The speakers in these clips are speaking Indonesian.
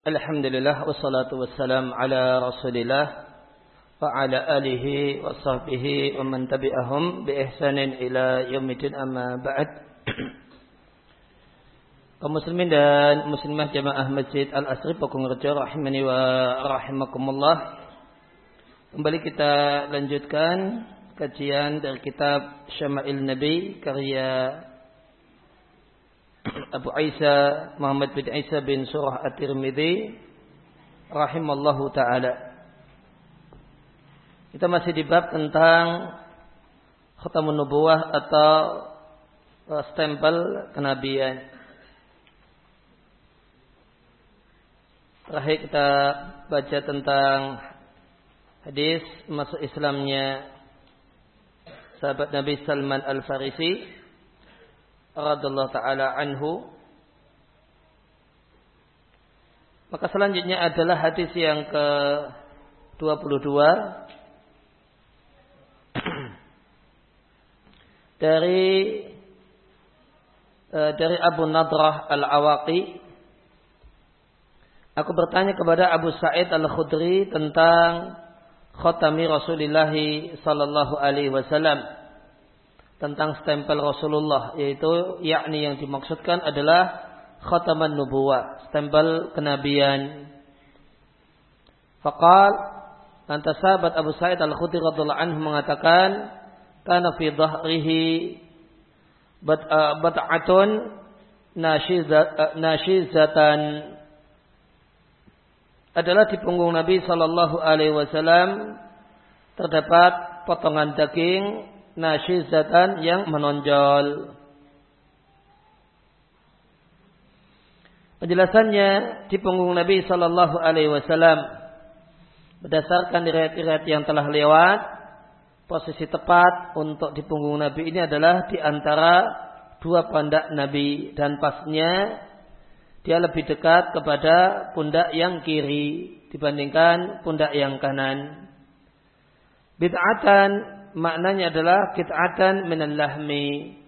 Alhamdulillah wassalatu wassalam ala Rasulillah wa ala alihi wa sahbihi wa man tabi'ahum bi ihsanin ila yaumil amma ba'd. Kaum muslimin dan muslimah jamaah Masjid Al-Asri Pakung Rejo rahimani wa rahimakumullah. Kembali kita lanjutkan kajian dari kitab Syama'il Nabi karya Abu Isa Muhammad bin Isa bin Surah At-Tirmidzi rahimallahu taala. Kita masih di bab tentang khatamun nubuwah atau uh, stempel kenabian. Terakhir kita baca tentang hadis masuk Islamnya sahabat Nabi Salman Al-Farisi radhiallahu taala anhu. Maka selanjutnya adalah hadis yang ke 22 dari uh, dari Abu Nadrah Al-Awaqi. Aku bertanya kepada Abu Sa'id Al-Khudri tentang khatami Rasulullah sallallahu alaihi wasallam tentang stempel Rasulullah yaitu yakni yang dimaksudkan adalah khataman nubuwah, stempel kenabian. Faqal lantas sahabat Abu Sa'id Al-Khudri radhiyallahu anhu mengatakan kana fi dhahrihi uh, bat'atun uh, nashizatan adalah di punggung Nabi sallallahu alaihi wasallam terdapat potongan daging nasyizatan yang menonjol. Penjelasannya di punggung Nabi Shallallahu Alaihi Wasallam berdasarkan riwayat-riwayat yang telah lewat, posisi tepat untuk di punggung Nabi ini adalah di antara dua pundak Nabi dan pasnya dia lebih dekat kepada pundak yang kiri dibandingkan pundak yang kanan. Bid'atan maknanya adalah kit'atan minal lahmi.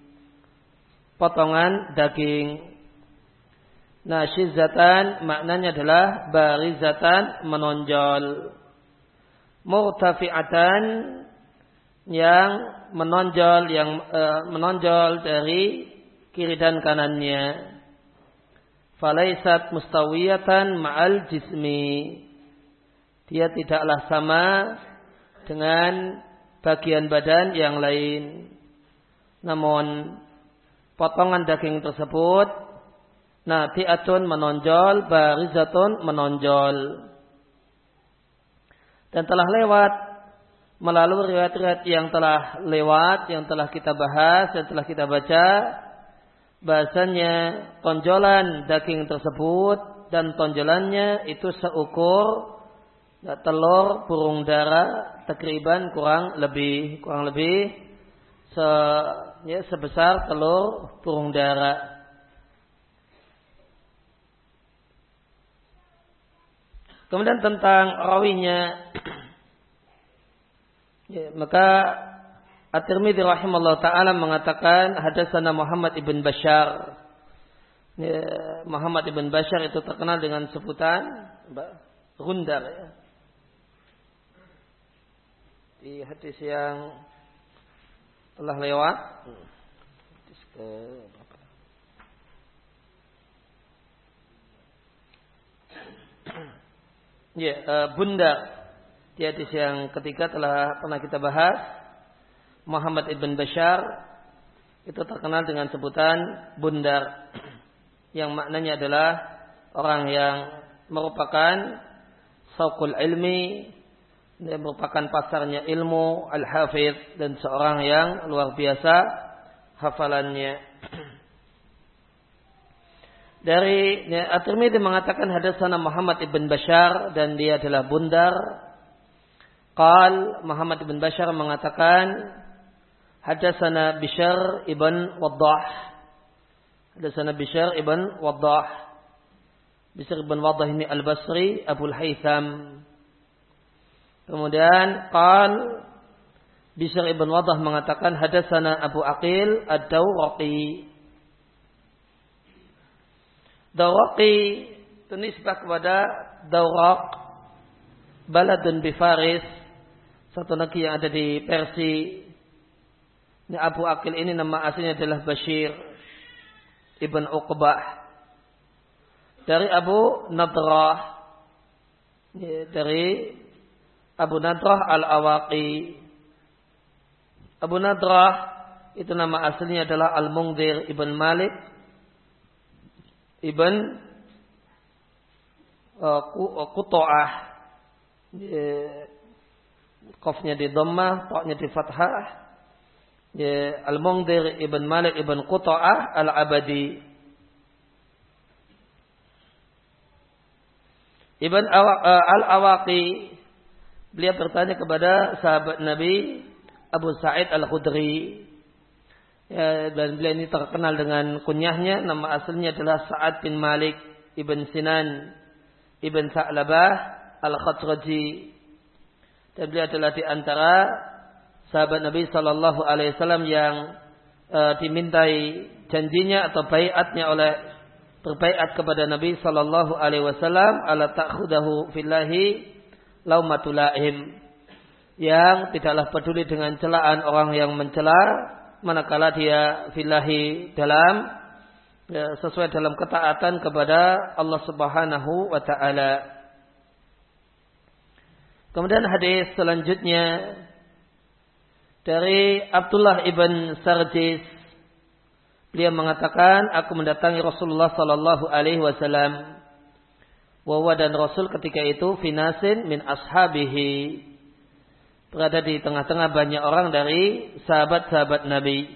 Potongan daging. Nah, syizatan maknanya adalah barizatan menonjol. Murtafi'atan yang menonjol yang uh, menonjol dari kiri dan kanannya. Falaisat mustawiyatan ma'al jismi. Dia tidaklah sama dengan bagian badan yang lain. Namun potongan daging tersebut nati'atun menonjol, barizatun menonjol. Dan telah lewat melalui riwayat-riwayat yang telah lewat, yang telah kita bahas, yang telah kita baca, bahasanya tonjolan daging tersebut dan tonjolannya itu seukur telur burung dara takriban kurang lebih kurang lebih se, ya, sebesar telur burung dara. Kemudian tentang rawinya ya, maka At-Tirmidzi rahimahullah taala mengatakan hadasana Muhammad ibn Bashar. Ya, Muhammad ibn Bashar itu terkenal dengan sebutan Gundar ya di hadis yang telah lewat. Hadis ke berapa? Ya, uh, bunda di hadis yang ketiga telah pernah kita bahas. Muhammad ibn Bashar. Itu terkenal dengan sebutan bundar yang maknanya adalah orang yang merupakan saukul ilmi dia merupakan pasarnya ilmu al-hafidh dan seorang yang luar biasa hafalannya. Dari ya, At-Tirmidzi mengatakan hadasana Muhammad ibn Bashar dan dia adalah bundar. Qal Muhammad ibn Bashar mengatakan hadasana Bishr ibn Waddah. Hadasana Bishr ibn Waddah. Bishr ibn Waddah ini Al-Basri Abu Haytham Kemudian qal Bishr ibn Wadah mengatakan hadasana Abu Aqil ad-Dawraqi. Dawraqi itu nisbah kepada Dauraq Baladun Bifaris satu negeri yang ada di Persia ini Abu Akil ini nama aslinya adalah Bashir Ibn Uqbah dari Abu Nadrah dari Abu Nadrah Al-Awaqi. Abu Nadrah itu nama aslinya adalah Al-Mungdir Ibn Malik. Ibn uh, Kuto'ah Kofnya di Dhammah, Toknya di Fathah. Al-Mungdir Ibn Malik Ibn Kuto'ah Al-Abadi. Ibn uh, Al-Awaqi beliau bertanya kepada sahabat Nabi Abu Sa'id Al-Khudri. Ya, dan beliau ini terkenal dengan kunyahnya. Nama aslinya adalah Sa'ad bin Malik Ibn Sinan Ibn Sa'labah Al-Khatraji. Dan beliau adalah di antara sahabat Nabi Shallallahu Alaihi Wasallam yang uh, dimintai janjinya atau bayatnya oleh berbaiat kepada Nabi Shallallahu Alaihi Wasallam ala takhudahu fillahi laumatulaim yang tidaklah peduli dengan celaan orang yang mencela manakala dia fillahi dalam ya, sesuai dalam ketaatan kepada Allah Subhanahu wa taala. Kemudian hadis selanjutnya dari Abdullah ibn Sarjis beliau mengatakan aku mendatangi Rasulullah sallallahu alaihi wasallam Wawa dan Rasul ketika itu finasin min ashabihi. Berada di tengah-tengah banyak orang dari sahabat-sahabat Nabi.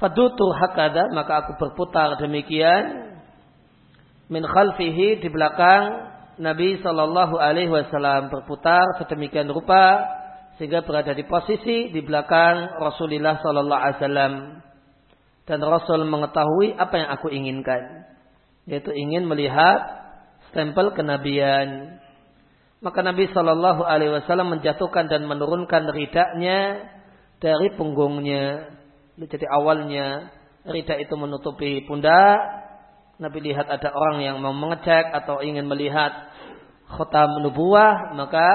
Fadutu hakada maka aku berputar demikian. Min khalfihi di belakang Nabi Shallallahu Alaihi Wasallam berputar sedemikian rupa sehingga berada di posisi di belakang Rasulullah Sallallahu Alaihi Wasallam. Dan Rasul mengetahui apa yang aku inginkan yaitu ingin melihat stempel kenabian. Maka Nabi Shallallahu Alaihi Wasallam menjatuhkan dan menurunkan ridaknya dari punggungnya. Jadi awalnya ridak itu menutupi pundak. Nabi lihat ada orang yang mau mengecek atau ingin melihat khotam nubuah maka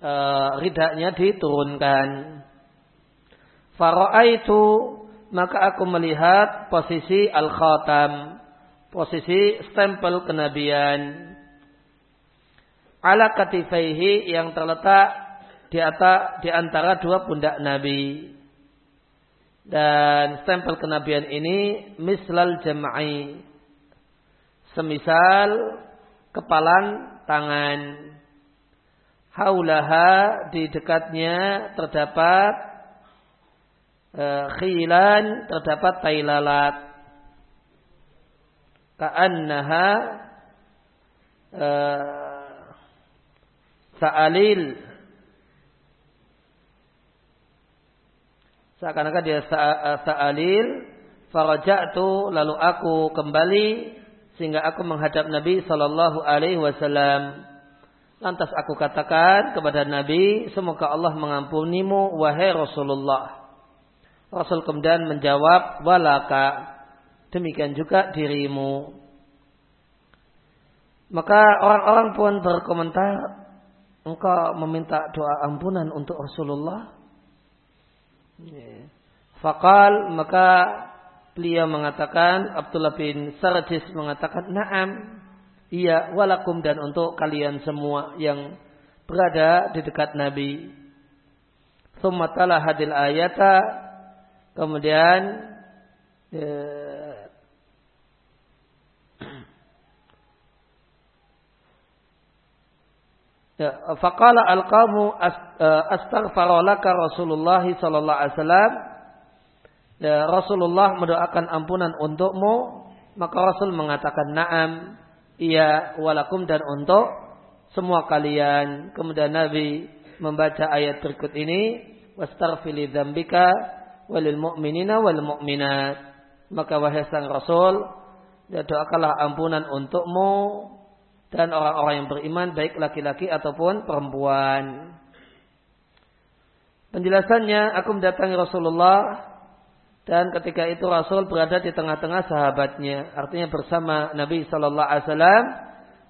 uh, ridaknya diturunkan. itu maka aku melihat posisi al-khatam, posisi stempel kenabian. Ala katifaihi yang terletak di atas di antara dua pundak Nabi. Dan stempel kenabian ini mislal jama'i. Semisal kepalan tangan haulaha di dekatnya terdapat uh, khilan terdapat tai lalat ka'annaha uh, sa'alil seakan-akan dia sa'alil faraja'tu lalu aku kembali sehingga aku menghadap Nabi sallallahu alaihi wasallam Lantas aku katakan kepada Nabi, semoga Allah mengampunimu, wahai Rasulullah. Rasul kemudian menjawab, walaka, demikian juga dirimu. Maka orang-orang pun berkomentar, engkau meminta doa ampunan untuk Rasulullah. Fakal maka beliau mengatakan, Abdullah bin Sarjis mengatakan, naam, Iya, walakum dan untuk kalian semua yang berada di dekat Nabi. Sumatalah hadil ayata. Kemudian ya, ya faqala alqamu eh, astaghfaralaka Rasulullah sallallahu alaihi wasallam. Ya, Rasulullah mendoakan ampunan untukmu, maka Rasul mengatakan na'am Iya walakum dan untuk semua kalian. Kemudian Nabi membaca ayat berikut ini. Wastaghfili dzambika walil mu'minina wal mu'minat. Maka wahai sang Rasul, ya doakanlah ampunan untukmu dan orang-orang yang beriman baik laki-laki ataupun perempuan. Penjelasannya, aku mendatangi Rasulullah Dan ketika itu Rasul berada di tengah-tengah sahabatnya. Artinya bersama Nabi Sallallahu Alaihi Wasallam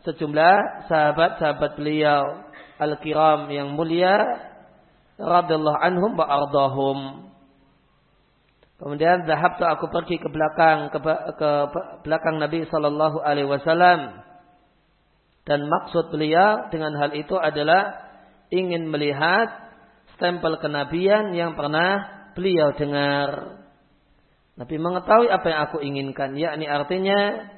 sejumlah sahabat-sahabat beliau al-kiram yang mulia radhiyallahu anhum wa ardahum. Kemudian zahab tu aku pergi ke belakang ke, ke belakang Nabi sallallahu alaihi wasallam. Dan maksud beliau dengan hal itu adalah ingin melihat stempel kenabian yang pernah beliau dengar. Nabi mengetahui apa yang aku inginkan, yakni artinya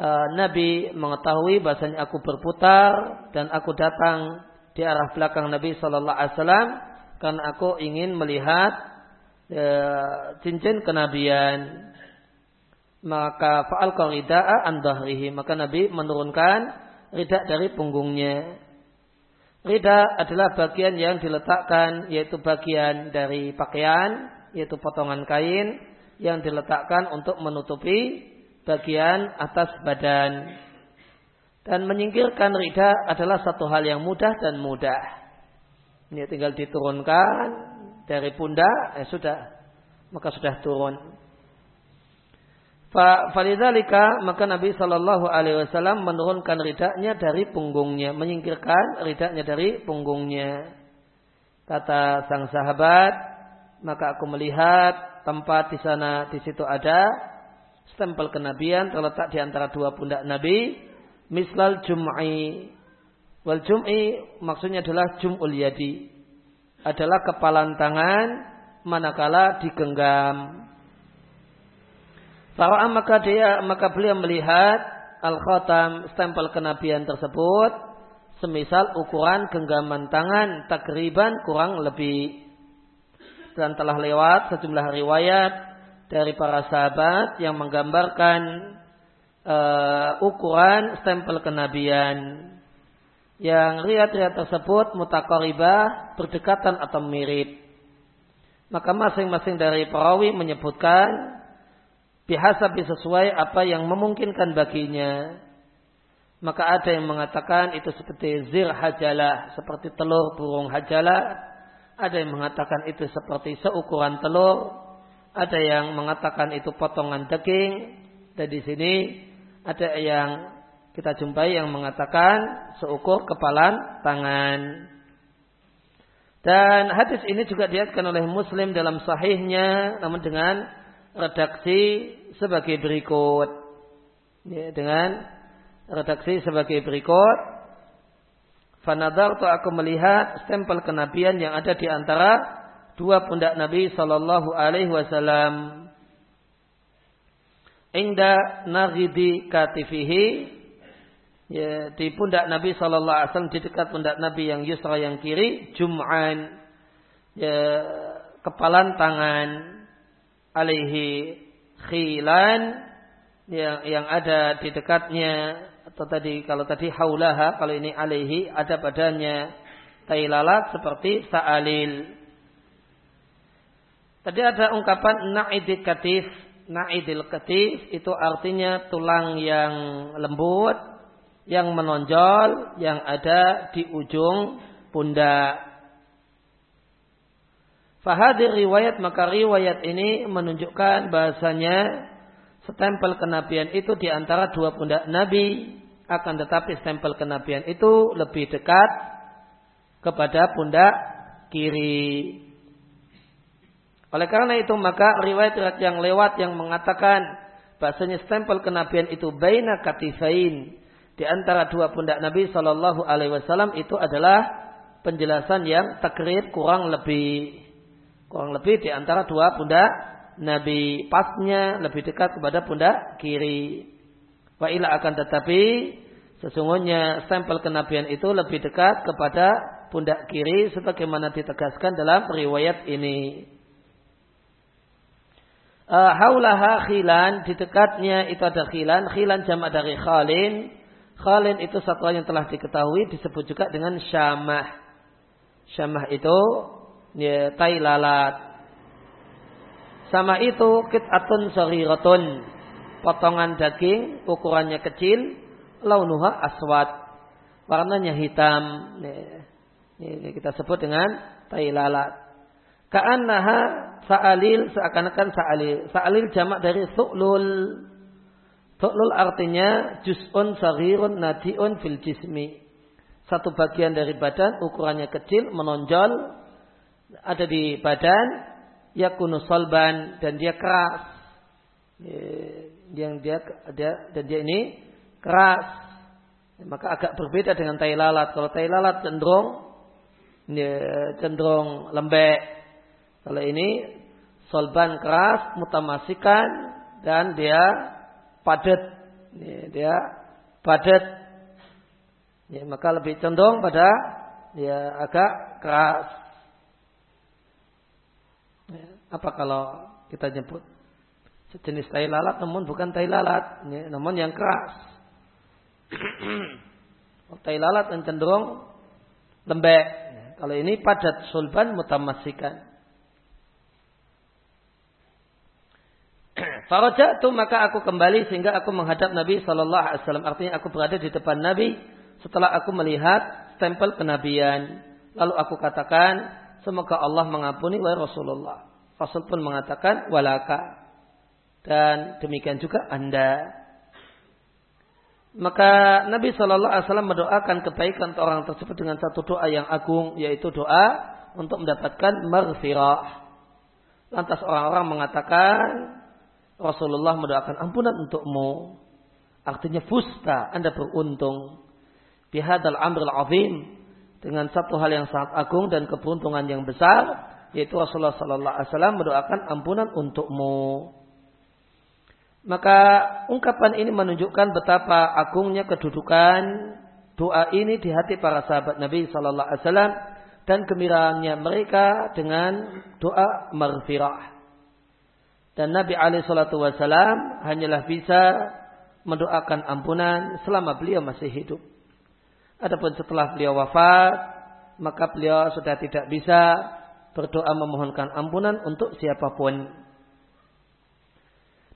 uh, Nabi mengetahui bahasanya aku berputar dan aku datang di arah belakang Nabi Shallallahu Alaihi Wasallam karena aku ingin melihat uh, cincin kenabian. Maka faal qarida'a andahrihi maka Nabi menurunkan ridak dari punggungnya. Rida adalah bagian yang diletakkan yaitu bagian dari pakaian yaitu potongan kain yang diletakkan untuk menutupi bagian atas badan. Dan menyingkirkan rida adalah satu hal yang mudah dan mudah. Ini tinggal diturunkan dari pundak, eh sudah, maka sudah turun. Falidzalika maka Nabi Shallallahu Alaihi Wasallam menurunkan ridaknya dari punggungnya, menyingkirkan ridaknya dari punggungnya. Kata sang sahabat, maka aku melihat tempat di sana di situ ada stempel kenabian terletak di antara dua pundak Nabi mislal jum'i wal jum'i maksudnya adalah jum'ul yadi adalah kepalan tangan manakala digenggam Fara'a maka dia maka beliau melihat al khatam stempel kenabian tersebut semisal ukuran genggaman tangan takriban kurang lebih dan telah lewat sejumlah riwayat dari para sahabat yang menggambarkan uh, ukuran stempel kenabian. Yang riwayat-riwayat tersebut mutakaribah berdekatan atau mirip. Maka masing-masing dari perawi menyebutkan biasa sesuai apa yang memungkinkan baginya. Maka ada yang mengatakan itu seperti zir hajalah, seperti telur burung hajalah ada yang mengatakan itu seperti seukuran telur. Ada yang mengatakan itu potongan daging. Dan di sini ada yang kita jumpai yang mengatakan seukur kepalan tangan. Dan hadis ini juga diatkan oleh Muslim dalam sahihnya, namun dengan redaksi sebagai berikut. Ya, dengan redaksi sebagai berikut. Fanadar tu aku melihat stempel kenabian yang ada di antara dua pundak Nabi Sallallahu Alaihi Wasallam. Inda nagidi katifihi ya, di pundak Nabi Sallallahu Alaihi Wasallam di dekat pundak Nabi yang yusra yang kiri Jum'an ya, kepalan tangan alaihi khilan yang yang ada di dekatnya atau tadi kalau tadi haulaha kalau ini alaihi ada badannya tai lalat seperti sa'alil. Tadi ada ungkapan na'idil katif. Na'idil katif itu artinya tulang yang lembut, yang menonjol, yang ada di ujung pundak. Fahadir riwayat maka riwayat ini menunjukkan bahasanya stempel kenabian itu di antara dua pundak Nabi. Akan tetapi stempel kenabian itu lebih dekat kepada pundak kiri. Oleh karena itu maka riwayat-riwayat yang lewat yang mengatakan bahasanya stempel kenabian itu baina katifain di antara dua pundak Nabi Shallallahu Alaihi Wasallam itu adalah penjelasan yang takrib kurang lebih kurang lebih di antara dua pundak Nabi pasnya lebih dekat kepada pundak kiri. Wa ila akan tetapi sesungguhnya stempel kenabian itu lebih dekat kepada pundak kiri sebagaimana ditegaskan dalam riwayat ini. Uh, haulaha khilan di dekatnya itu ada khilan khilan jama dari khalin khalin itu satu yang telah diketahui disebut juga dengan syamah syamah itu ya, tai lalat sama itu kit'atun saghiratun. Potongan daging ukurannya kecil, launuha aswad. Warnanya hitam. Ini kita sebut dengan tai lalat. Ka'annaha sa'alil seakan-akan sa'alil. Sa'alil jamak dari su'lul. Su'lul artinya juz'un saghirun nadi'un fil jismi. Satu bagian dari badan ukurannya kecil menonjol ada di badan yakunu solban dan dia keras. Yang dia, dia dan dia ini keras. Maka agak berbeda dengan tai lalat. Kalau tai lalat cenderung cenderung lembek. Kalau ini solban keras, mutamasikan dan dia padat. Dia padat. Maka lebih cenderung pada ya agak keras. Ya, apa kalau kita nyebut sejenis tai lalat namun bukan tai lalat, ya, namun yang keras. tai lalat yang cenderung lembek. Kalau ini padat sulban mutamasikan. Farajatu maka aku kembali sehingga aku menghadap Nabi Shallallahu Alaihi Wasallam. Artinya aku berada di depan Nabi setelah aku melihat stempel kenabian. Lalu aku katakan, semoga Allah mengampuni wahai Rasulullah. Rasul pun mengatakan, walaka. Dan demikian juga anda. Maka Nabi Shallallahu Alaihi Wasallam mendoakan kebaikan orang tersebut dengan satu doa yang agung, yaitu doa untuk mendapatkan maghfirah. Lantas orang-orang mengatakan Rasulullah mendoakan ampunan untukmu. Artinya fusta, anda beruntung. Bihadal amril azim. Dengan satu hal yang sangat agung dan keberuntungan yang besar. Yaitu Rasulullah Sallallahu Alaihi Wasallam mendoakan ampunan untukmu. Maka ungkapan ini menunjukkan betapa agungnya kedudukan doa ini di hati para sahabat Nabi Sallallahu Alaihi Wasallam dan gembiraannya mereka dengan doa maghfirah. Dan Nabi Alaihi Wasallam hanyalah bisa mendoakan ampunan selama beliau masih hidup. Adapun setelah beliau wafat, maka beliau sudah tidak bisa berdoa memohonkan ampunan untuk siapa pun.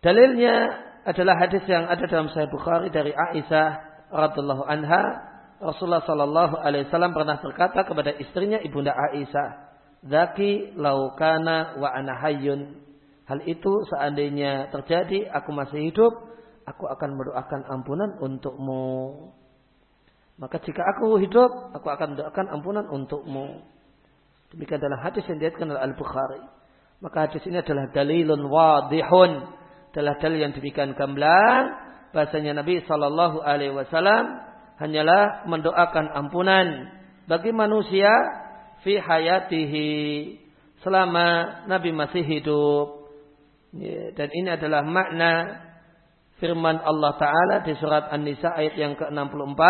Dalilnya adalah hadis yang ada dalam Sahih Bukhari dari Aisyah radhiallahu anha. Rasulullah sallallahu alaihi wasallam pernah berkata kepada istrinya ibunda Aisyah, "Zaki laukana wa ana hayyun." Hal itu seandainya terjadi aku masih hidup, aku akan mendoakan ampunan untukmu. Maka jika aku hidup, aku akan mendoakan ampunan untukmu. Demikian adalah hadis yang diatkan oleh Al-Bukhari. Maka hadis ini adalah dalilun wadihun. Adalah dalil yang demikian gamblang. Bahasanya Nabi Shallallahu Alaihi Wasallam hanyalah mendoakan ampunan bagi manusia fi hayatihi selama Nabi masih hidup. Ya, dan ini adalah makna firman Allah Taala di surat An-Nisa ayat yang ke-64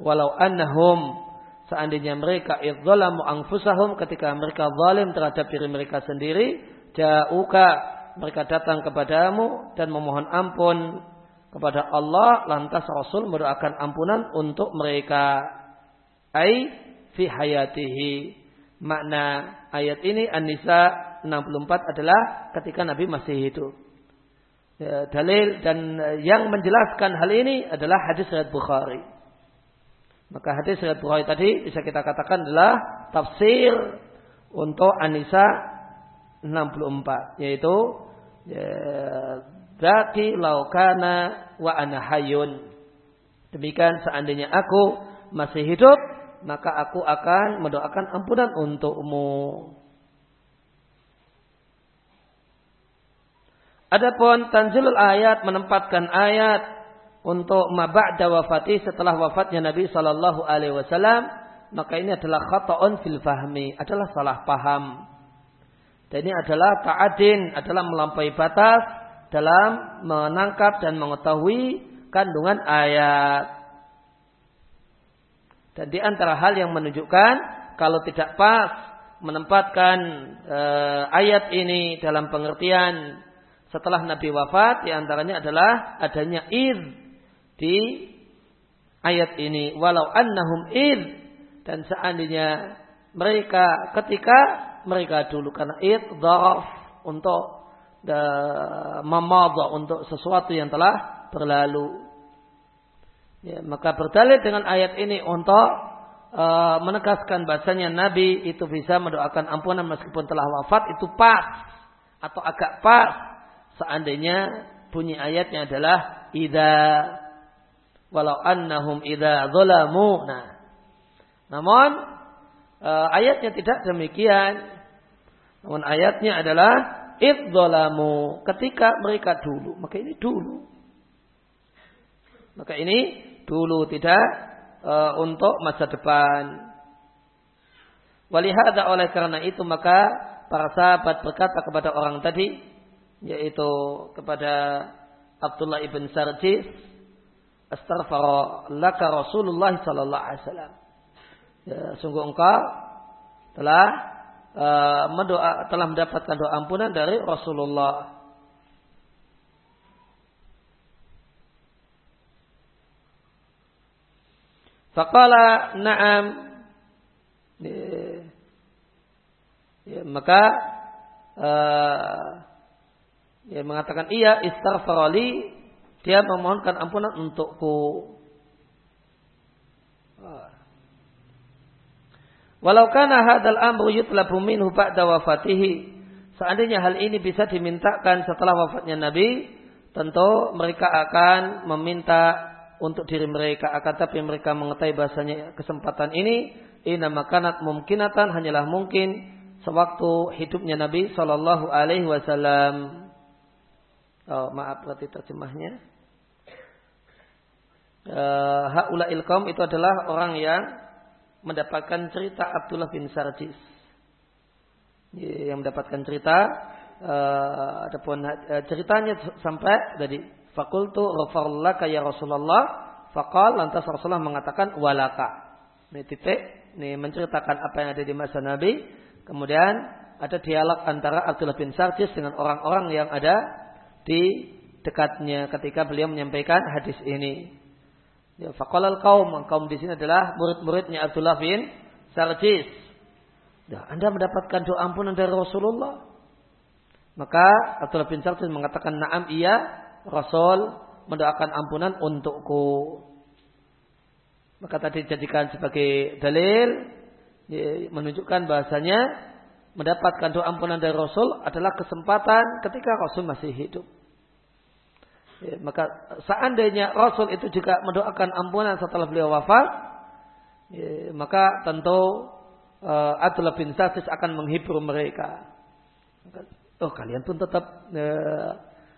walau annahum seandainya mereka idzalamu anfusahum ketika mereka zalim terhadap diri mereka sendiri jauka mereka datang kepadamu dan memohon ampun kepada Allah? Lantas Rasul mendoakan ampunan untuk mereka. Ai fi hayatihi. Makna ayat ini An-Nisa 64 adalah ketika Nabi masih hidup. Ya, dalil dan yang menjelaskan hal ini adalah hadis riwayat Bukhari maka hadis riwayat Bukhari tadi bisa kita katakan adalah tafsir untuk An-Nisa 64 yaitu Zaki ya, laukana wa ana hayun. Demikian seandainya aku masih hidup, maka aku akan mendoakan ampunan untukmu. Adapun tanzilul ayat menempatkan ayat untuk maba'da wafati setelah wafatnya Nabi Shallallahu Alaihi Wasallam, maka ini adalah khata'un fil fahmi, adalah salah paham. Dan ini adalah ta'adin, adalah melampaui batas dalam menangkap dan mengetahui kandungan ayat. Dan di antara hal yang menunjukkan kalau tidak pas menempatkan e, ayat ini dalam pengertian setelah Nabi wafat, di antaranya adalah adanya id di ayat ini. Walau annahum id dan seandainya mereka ketika mereka dulu karena idhaf untuk memadha untuk sesuatu yang telah berlalu. Ya, maka berdalil dengan ayat ini untuk uh, menegaskan bahasanya Nabi itu bisa mendoakan ampunan meskipun telah wafat itu pas. atau agak pas seandainya bunyi ayatnya adalah idza walau annahum idza zalamu. Nah. Namun uh, ayatnya tidak demikian. Namun ayatnya adalah idzalamu ketika mereka dulu. Maka ini dulu. Maka ini dulu tidak uh, untuk masa depan. Walihada oleh karena itu maka para sahabat berkata kepada orang tadi yaitu kepada Abdullah ibn Sarjis astaghfara laka Rasulullah sallallahu alaihi wasallam. Ya, sungguh engkau telah uh, mendoa telah mendapatkan doa ampunan dari Rasulullah. Faqala na'am. Ya, ya, maka uh, dia mengatakan iya istaghfarali dia memohonkan ampunan untukku. Walau kana hadal amru yutlabu minhu ba'da wafatihi. Seandainya hal ini bisa dimintakan setelah wafatnya Nabi, tentu mereka akan meminta untuk diri mereka. Akan tapi mereka mengetahui bahasanya kesempatan ini, ina makanat mungkinatan hanyalah mungkin sewaktu hidupnya Nabi Shallallahu Alaihi Wasallam. Oh, maaf berarti terjemahnya. Uh, Haula ilkom itu adalah orang yang mendapatkan cerita Abdullah bin Sarjis. Yang mendapatkan cerita uh, adapun uh, ceritanya sampai dari fakultu ghafarlaka ya Rasulullah faqal lantas Rasulullah mengatakan walaka. Ini titik ini menceritakan apa yang ada di masa Nabi. Kemudian ada dialog antara Abdullah bin Sarjis dengan orang-orang yang ada di dekatnya ketika beliau menyampaikan hadis ini. Ya, faqalal kaum, kaum di sini adalah murid-muridnya Abdullah bin Sarjis. Ya, anda mendapatkan doa ampunan dari Rasulullah. Maka Abdullah bin Sarjis mengatakan, "Na'am iya, Rasul mendoakan ampunan untukku." Maka tadi dijadikan sebagai dalil ya, menunjukkan bahasanya mendapatkan doa ampunan dari Rasul adalah kesempatan ketika Rasul masih hidup. Ya, maka seandainya Rasul itu juga mendoakan ampunan setelah beliau wafat, ya, maka tentu uh, Abdullah bin Safis akan menghibur mereka. Oh kalian pun tetap uh,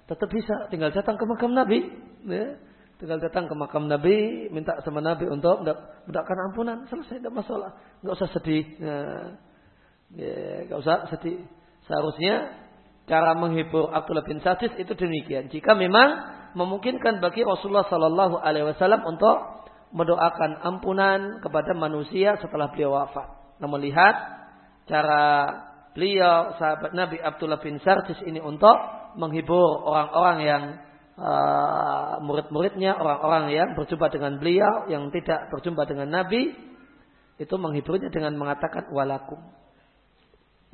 tetap bisa tinggal datang ke makam Nabi, ya. tinggal datang ke makam Nabi, minta sama Nabi untuk mendoakan ampunan, selesai tidak masalah, nggak usah sedih, ya, ya, nggak usah sedih. Seharusnya cara menghibur Abdullah bin Sadis itu demikian. Jika memang memungkinkan bagi Rasulullah Sallallahu Alaihi Wasallam untuk mendoakan ampunan kepada manusia setelah beliau wafat. Namun lihat cara beliau sahabat Nabi Abdullah bin Sarjis ini untuk menghibur orang-orang yang uh, murid-muridnya, orang-orang yang berjumpa dengan beliau yang tidak berjumpa dengan Nabi itu menghiburnya dengan mengatakan walakum.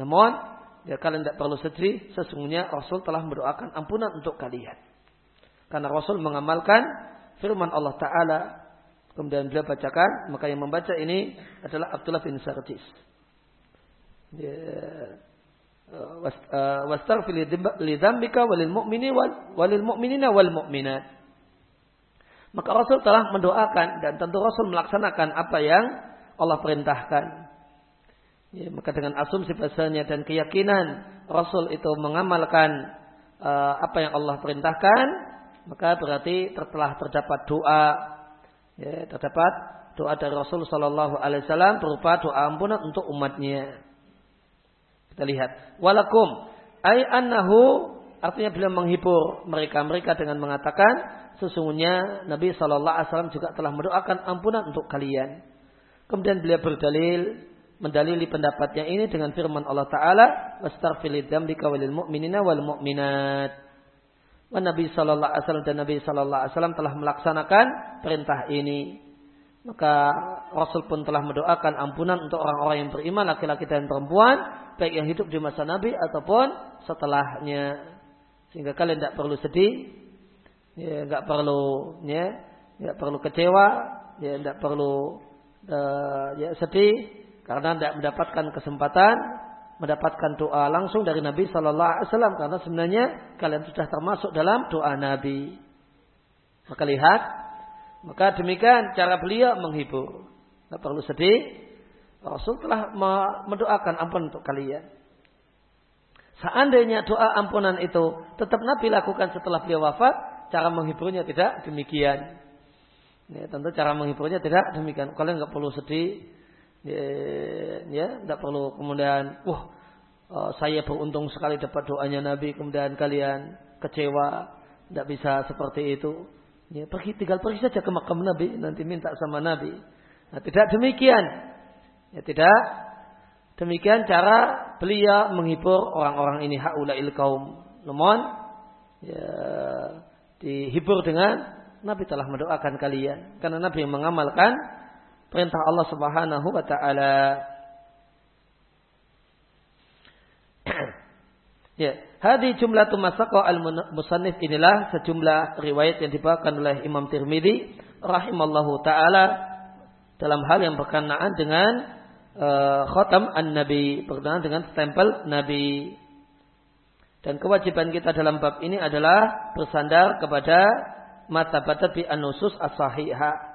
Namun Ya kalian tidak perlu sedih, sesungguhnya Rasul telah mendoakan ampunan untuk kalian. Karena Rasul mengamalkan firman Allah Ta'ala. Kemudian beliau bacakan, maka yang membaca ini adalah Abdullah bin Sarjis. Ya. Uh, wastaghfir walil mu'mini walil. Maka Rasul telah mendoakan dan tentu Rasul melaksanakan apa yang Allah perintahkan. Ya, maka dengan asumsi bahasanya dan keyakinan Rasul itu mengamalkan uh, apa yang Allah perintahkan, maka berarti telah terdapat doa, ya, terdapat doa dari Rasul Shallallahu Alaihi Wasallam berupa doa ampunan untuk umatnya. Kita lihat, walakum ay annahu artinya beliau menghibur mereka mereka dengan mengatakan sesungguhnya Nabi Shallallahu Alaihi Wasallam juga telah mendoakan ampunan untuk kalian. Kemudian beliau berdalil mendalili pendapatnya ini dengan firman Allah Taala, "Wastaghfir dzambika walil mu'minina wal mu'minat." Wa Nabi sallallahu alaihi wasallam dan Nabi sallallahu alaihi wasallam telah melaksanakan perintah ini. Maka Rasul pun telah mendoakan ampunan untuk orang-orang yang beriman laki-laki dan perempuan baik yang hidup di masa Nabi ataupun setelahnya. Sehingga kalian tidak perlu sedih, ya nggak perlu ya, nggak perlu kecewa, ya tidak perlu uh, ya sedih karena tidak mendapatkan kesempatan mendapatkan doa langsung dari Nabi Shallallahu Alaihi Wasallam karena sebenarnya kalian sudah termasuk dalam doa Nabi. Maka lihat, maka demikian cara beliau menghibur. Tidak perlu sedih. Rasul telah mendoakan ampun untuk kalian. Seandainya doa ampunan itu tetap Nabi lakukan setelah beliau wafat, cara menghiburnya tidak demikian. Ya, tentu cara menghiburnya tidak demikian. Kalian nggak perlu sedih, ya tidak perlu. Kemudian wah uh, saya beruntung sekali dapat doanya Nabi. Kemudian kalian kecewa tidak bisa seperti itu. Ya pergi tinggal pergi saja ke makam Nabi. Nanti minta sama Nabi. Nah, tidak demikian. Ya tidak demikian cara beliau menghibur orang-orang ini. Haulail kaum. Namun ya dihibur dengan Nabi telah mendoakan kalian. Karena Nabi yang mengamalkan perintah Allah Subhanahu wa taala. ya, hadhi jumlah masaqah al-musannif inilah sejumlah riwayat yang dibawakan oleh Imam Tirmidzi rahimallahu taala dalam hal yang berkenaan dengan uh, khatam an-nabi, berkenaan dengan stempel nabi. Dan kewajiban kita dalam bab ini adalah bersandar kepada mata bi an-nusus as-sahihah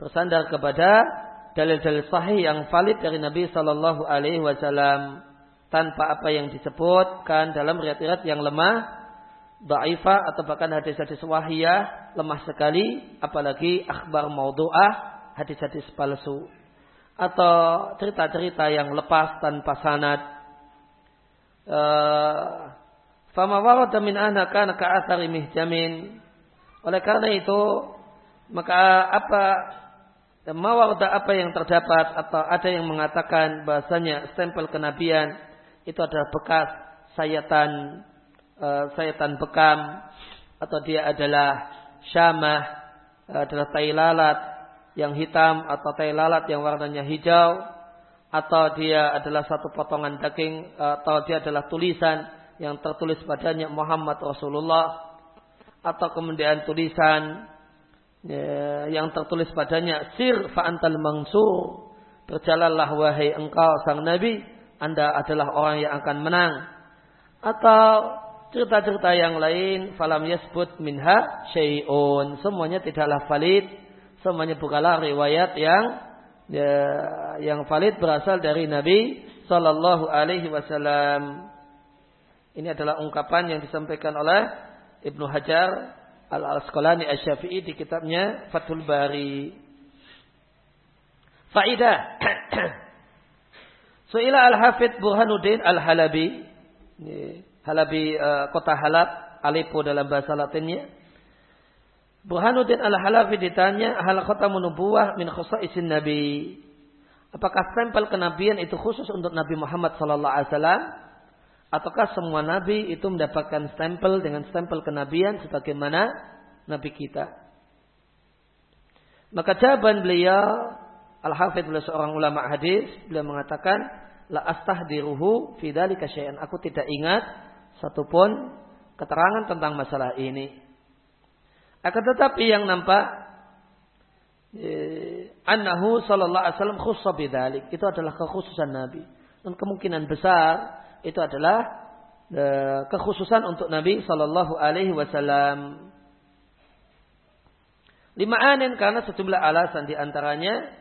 bersandar kepada dalil-dalil sahih yang valid dari Nabi Shallallahu Alaihi Wasallam tanpa apa yang disebutkan dalam riwayat-riwayat yang lemah, daifah atau bahkan hadis-hadis wahiyah lemah sekali, apalagi akhbar maudhu'ah, hadis-hadis palsu atau cerita-cerita yang lepas tanpa sanad. Uh, Fama warada min anaka ka athari mihjamin. Oleh karena itu, maka apa dan mawarda apa yang terdapat atau ada yang mengatakan bahasanya stempel kenabian itu adalah bekas sayatan uh, sayatan bekam atau dia adalah syamah uh, adalah tai lalat yang hitam atau tai lalat yang warnanya hijau atau dia adalah satu potongan daging atau dia adalah tulisan yang tertulis padanya Muhammad Rasulullah atau kemudian tulisan ya, yang tertulis padanya sir fa'antal mangsur berjalanlah wahai engkau sang nabi anda adalah orang yang akan menang. Atau cerita-cerita yang lain falam yasbut minha syai'un. Semuanya tidaklah valid. Semuanya bukanlah riwayat yang ya, yang valid berasal dari Nabi sallallahu alaihi wasallam. Ini adalah ungkapan yang disampaikan oleh Ibnu Hajar Al-Asqalani Asy-Syafi'i di kitabnya Fathul Bari. Faidah. Su'ila Al-Hafidh Burhanuddin Al-Halabi. Halabi uh, kota Halab, Aleppo dalam bahasa Latinnya. Burhanuddin Al-Halabi ditanya, hal kota menubuah min isin Nabi. Apakah stempel kenabian itu khusus untuk Nabi Muhammad sallallahu alaihi wasallam? Ataukah semua nabi itu mendapatkan stempel dengan stempel kenabian sebagaimana nabi kita? Maka jawaban beliau Al-Hafidh beliau seorang ulama hadis, beliau mengatakan la astahdiruhu fi dzalika syai'an. Aku tidak ingat satupun keterangan tentang masalah ini. Akan tetapi yang nampak eh, annahu sallallahu alaihi wasallam khussa bidzalik. Itu adalah kekhususan Nabi. Dan kemungkinan besar itu adalah e, kekhususan untuk Nabi Shallallahu Alaihi Wasallam. Lima anin karena sejumlah alasan di antaranya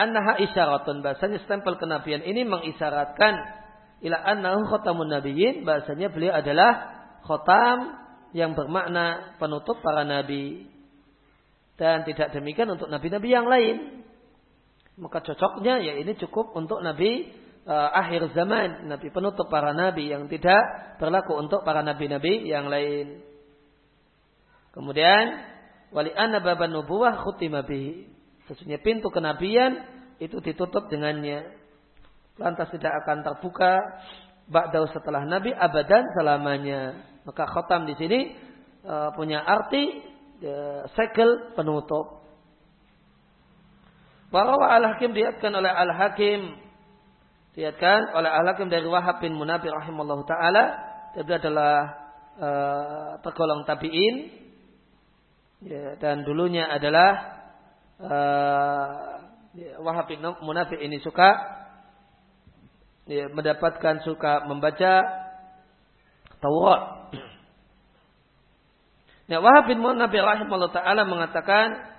annaha isyaratun bahasanya stempel kenabian ini mengisyaratkan ila annahu khatamun nabiyyin bahasanya beliau adalah khotam yang bermakna penutup para nabi dan tidak demikian untuk nabi-nabi yang lain maka cocoknya ya ini cukup untuk nabi uh, akhir zaman, nabi penutup para nabi yang tidak berlaku untuk para nabi-nabi yang lain. Kemudian wali anna baban nubuwah khutima bihi. Sesungguhnya pintu kenabian itu ditutup dengannya. Lantas tidak akan terbuka ba'dau setelah nabi abadan selamanya. Maka khotam di sini uh, punya arti uh, segel penutup. Bahwa al-hakim diatkan oleh al-hakim Diatkan oleh Al-Hakim dari Wahab bin Munabi rahimallahu taala, dia adalah uh, tergolong tabi'in ya, dan dulunya adalah uh, Wahab bin Munabi ini suka ya, mendapatkan suka membaca Taurat. Ya, Wahab bin Nabi rahimahullah ta'ala mengatakan,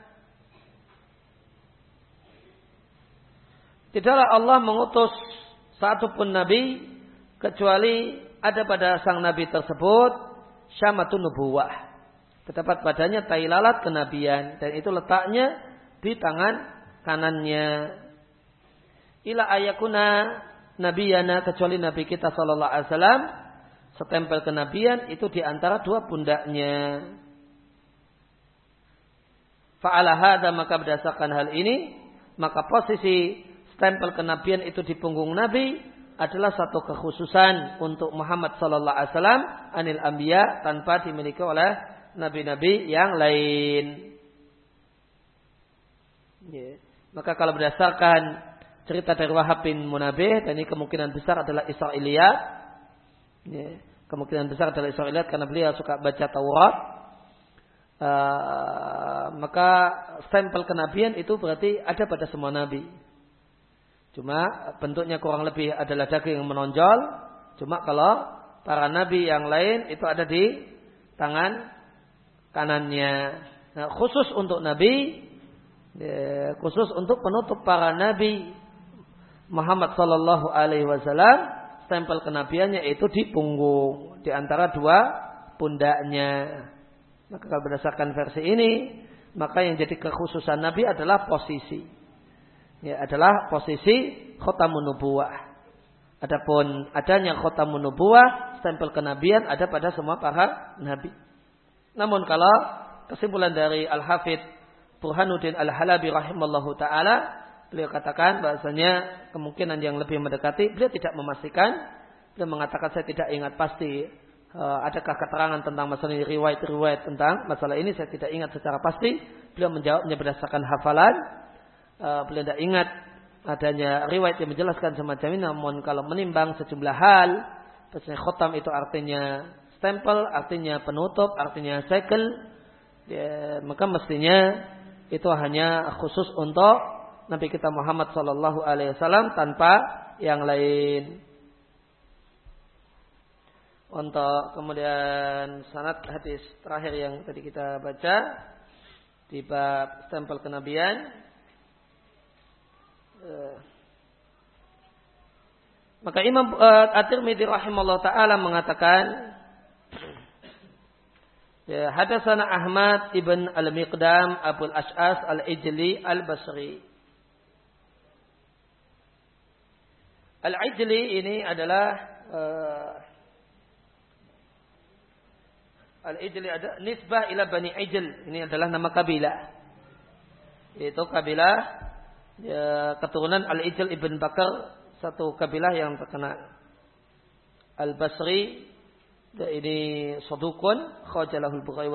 Tidaklah Allah mengutus satu pun Nabi kecuali ada pada sang Nabi tersebut syamatun nubuwah. Terdapat padanya tai lalat kenabian dan itu letaknya di tangan kanannya. Ila ayakuna nabiyana kecuali Nabi kita sallallahu alaihi wasallam setempel kenabian itu di antara dua pundaknya. Fa'ala hadza maka berdasarkan hal ini maka posisi stempel kenabian itu di punggung Nabi adalah satu kekhususan untuk Muhammad sallallahu alaihi wasallam anil anbiya tanpa dimiliki oleh nabi-nabi yang lain. Ya. Maka kalau berdasarkan cerita dari Wahab bin Munabih dan ini kemungkinan besar adalah Israiliyat. Ya. Kemungkinan besar adalah Israiliyat karena beliau suka baca Taurat. Uh, maka stempel kenabian itu berarti ada pada semua nabi. Cuma bentuknya kurang lebih adalah daging yang menonjol. Cuma kalau para nabi yang lain itu ada di tangan kanannya. Nah, khusus untuk nabi, ya, khusus untuk penutup para nabi Muhammad Sallallahu Alaihi Wasallam, stempel kenabiannya itu di punggung, di antara dua pundaknya. Maka berdasarkan versi ini, maka yang jadi kekhususan Nabi adalah posisi ya adalah posisi khotamun nubuwah. Adapun adanya khotamun nubuwah, stempel kenabian ada pada semua para nabi. Namun kalau kesimpulan dari Al-Hafidh Burhanuddin Al-Halabi rahimallahu taala, beliau katakan bahasanya kemungkinan yang lebih mendekati, beliau tidak memastikan, beliau mengatakan saya tidak ingat pasti uh, adakah keterangan tentang masalah ini riwayat-riwayat tentang masalah ini saya tidak ingat secara pasti. Beliau menjawabnya berdasarkan hafalan uh, beliau tidak ingat adanya riwayat yang menjelaskan semacam ini. Namun kalau menimbang sejumlah hal, biasanya khotam itu artinya stempel, artinya penutup, artinya segel, ya, maka mestinya itu hanya khusus untuk Nabi kita Muhammad Sallallahu Alaihi Wasallam tanpa yang lain. Untuk kemudian sanat hadis terakhir yang tadi kita baca di bab stempel kenabian Eh, maka Imam uh, At-Tirmidzi rahimahullah taala mengatakan ya, hadasana Ahmad ibn Al-Miqdam Abu Al-Ash'as Al-Ijli Al-Basri. Al-Ijli ini adalah uh, Al-Ijli ada nisbah ila Bani Ijl. Ini adalah nama kabilah. Yaitu kabilah ya, keturunan Al-Ijl ibn Bakar satu kabilah yang terkenal. Al-Basri ini Sadukun khajalahul Bukhari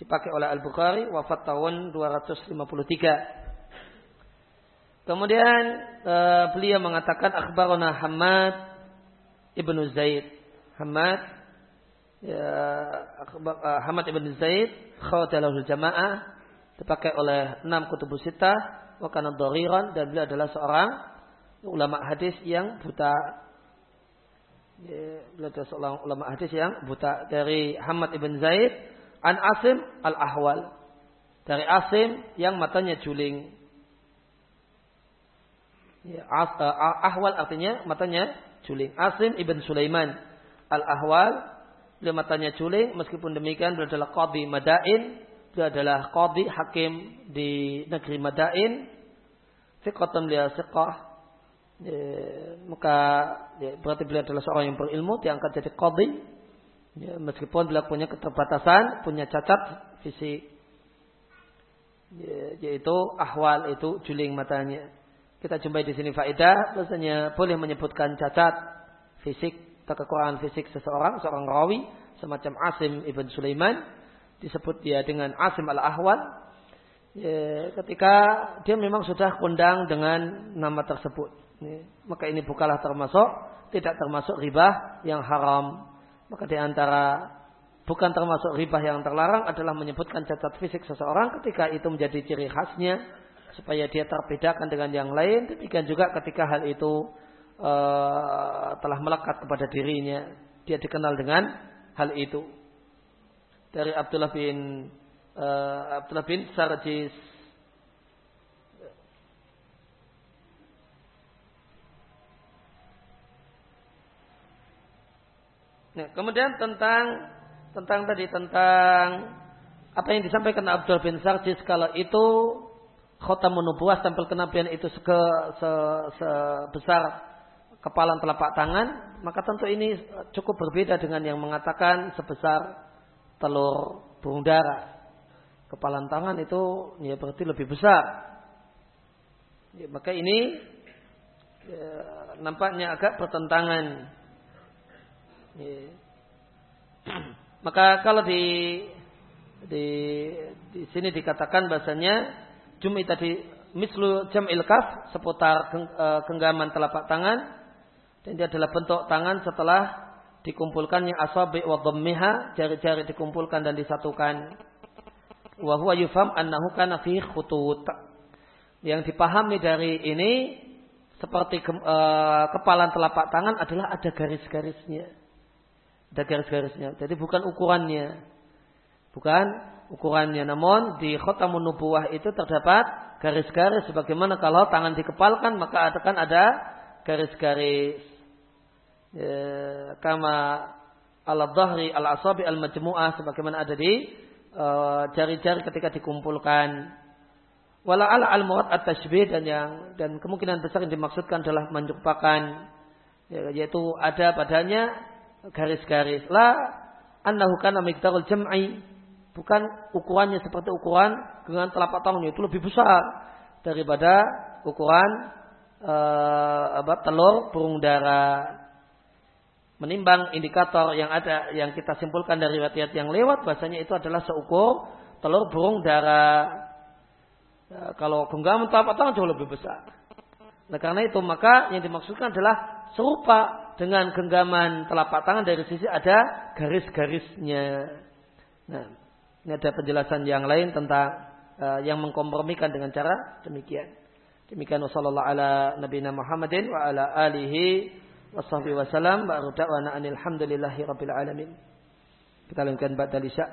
dipakai oleh Al-Bukhari wafat tahun 253. Kemudian uh, beliau mengatakan akhbarona Hamad ibnu Zaid. Hamad ya, akhbar, uh, Hamad ibnu Zaid khajalahul jamaah dipakai oleh enam kutubus sitah wakana doriran dan beliau adalah seorang ulama hadis yang buta. Beliau adalah seorang ulama hadis yang buta dari Hamad ibn Zaid an Asim al Ahwal dari Asim yang matanya juling. Ya, eh, ahwal artinya matanya juling. Asim ibn Sulaiman al Ahwal beliau matanya juling meskipun demikian beliau adalah qadi Madain Beliau adalah qadi hakim di negeri Madain. Fiqatan beliau siqah. Ya, maka ya, berarti beliau adalah seorang yang berilmu diangkat jadi qadi. Ya, meskipun beliau punya keterbatasan, punya cacat fisik. Ya, yaitu ahwal itu juling matanya. Kita jumpai di sini faedah bahasanya boleh menyebutkan cacat fisik atau kekurangan fisik seseorang, seorang rawi semacam Asim ibn Sulaiman disebut dia dengan Asim al-Ahwal ya, ketika dia memang sudah kondang dengan nama tersebut. Ya, maka ini bukanlah termasuk tidak termasuk riba yang haram. Maka di antara bukan termasuk riba yang terlarang adalah menyebutkan cacat fisik seseorang ketika itu menjadi ciri khasnya supaya dia terbedakan dengan yang lain. Demikian juga ketika hal itu uh, telah melekat kepada dirinya. Dia dikenal dengan hal itu. Dari Abdullah bin uh, Abdullah bin Sarjis. Nah, kemudian tentang tentang tadi tentang apa yang disampaikan Abdul bin Sarjis kalau itu khotamun nubuwah stempel kenabian itu se, se, sebesar kepala telapak tangan, maka tentu ini cukup berbeda dengan yang mengatakan sebesar telur burung dara. Kepala tangan itu ya berarti lebih besar. Ya, maka ini ya, nampaknya agak bertentangan Ya. Maka kalau di di di sini dikatakan bahasanya jum'i tadi mislu jam'il kaf seputar e, genggaman telapak tangan dan dia adalah bentuk tangan setelah dikumpulkannya asabi wa dhammiha jari-jari dikumpulkan dan disatukan wa huwa yufham annahu kana fi khutut yang dipahami dari ini seperti ke, uh, kepalan telapak tangan adalah ada garis-garisnya ada garis-garisnya. Jadi bukan ukurannya. Bukan ukurannya. Namun di khotamun nubuwah itu terdapat garis-garis. Sebagaimana kalau tangan dikepalkan maka akan ada garis-garis. Ya, kama ala dhahri al asabi al majmu'ah. Sebagaimana ada di eh, jari-jari ketika dikumpulkan. Wala ala al murad at tashbih dan yang dan kemungkinan besar yang dimaksudkan adalah menyerupakan ya, yaitu ada padanya garis-garis. La annahu kana miqdarul jam'i bukan ukurannya seperti ukuran dengan telapak tangannya itu lebih besar daripada ukuran uh, telur burung dara. Menimbang indikator yang ada yang kita simpulkan dari riwayat yang lewat bahasanya itu adalah seukur telur burung dara. Ya, kalau genggaman telapak tangan jauh lebih besar. Nah karena itu maka yang dimaksudkan adalah serupa dengan genggaman telapak tangan dari sisi ada garis-garisnya. Nah, ini ada penjelasan yang lain tentang uh, yang mengkompromikan dengan cara demikian. Demikian wasallallahu ala nabiyina Muhammadin wa ala alihi wa sahbihi wasallam wa anil hamdulillahi rabbil alamin. Kita lanjutkan ba'da isya.